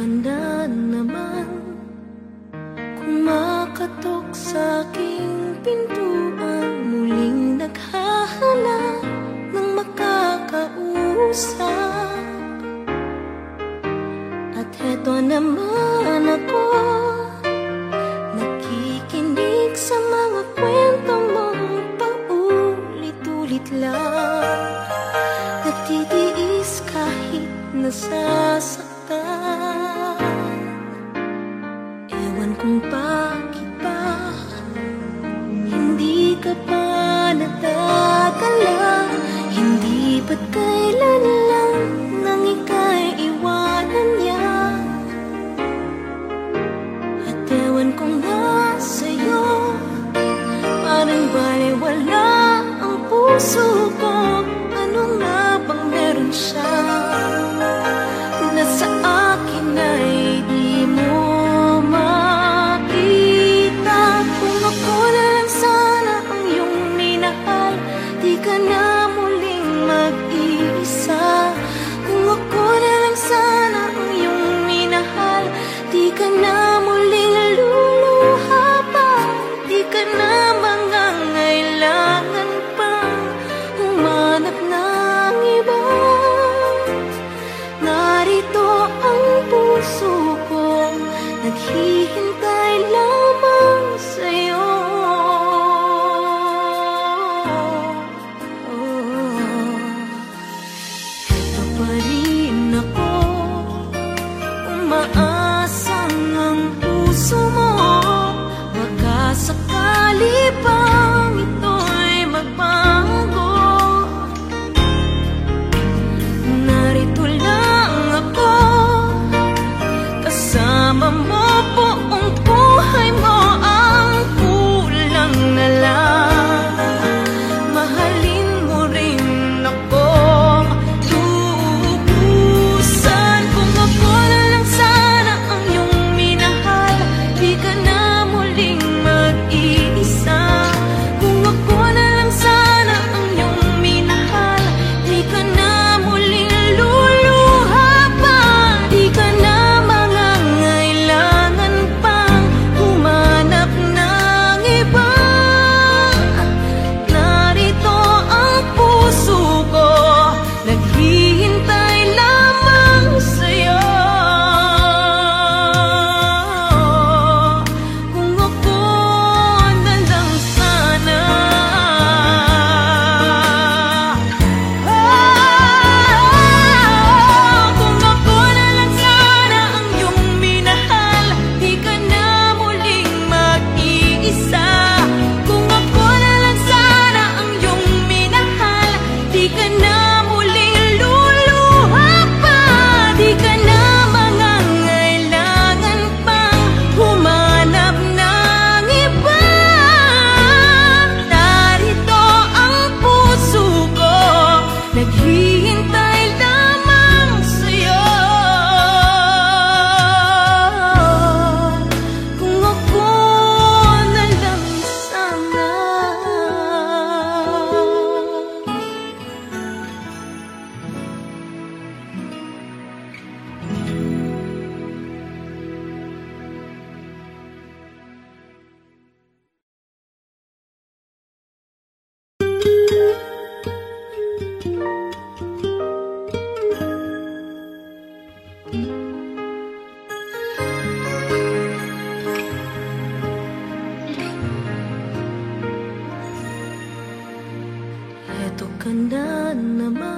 ka na naman Kumakatok sa aking pintuan. Muling naghahanap ng makakausap. At heto naman ako Nakikinig sa mga kwento mong paulit-ulit lang. Nagtitiis kahit nasasaktan kung bakit ba Hindi ka pa natatala Hindi ba't kailan lang 听。missão. 那么